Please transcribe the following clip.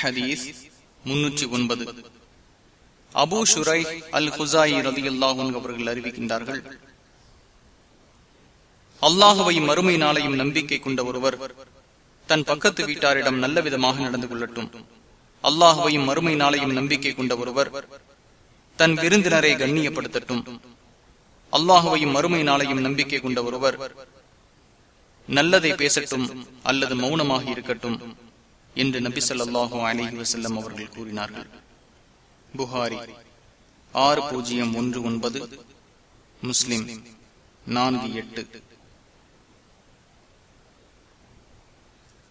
ஹதீஸ் முன்னூற்றி ஒன்பது. அபு ஷுரை அல் ஹுசாயி ரதி அவர்கள் அறிவிக்கின்றார்கள். அல்லாஹுவை மறுமை நாளையும் நம்பிக்கை கொண்ட ஒருவர் தன் பக்கத்து வீட்டாரிடம் நல்ல விதமாக நடந்து கொள்ளட்டும். அல்லாஹுவையும் மறுமை நாளையும் நம்பிக்கை கொண்ட ஒருவர் தன் விருந்தினரை கண்ணியப்படுத்தட்டும். அல்லாஹுவையும் மறுமை நாளையும் நம்பிக்கை கொண்ட ஒருவர் நல்லதை பேசட்டும் அல்லது மௌனமாக இருக்கட்டும். என்று நபி சொல்லாஹு அலஹி வசல்லம் அவர்கள் கூறினார்கள். புகாரி ஆறு பூஜ்ஜியம் ஒன்று ஒன்பது முஸ்லிம் நான்கு எட்டு.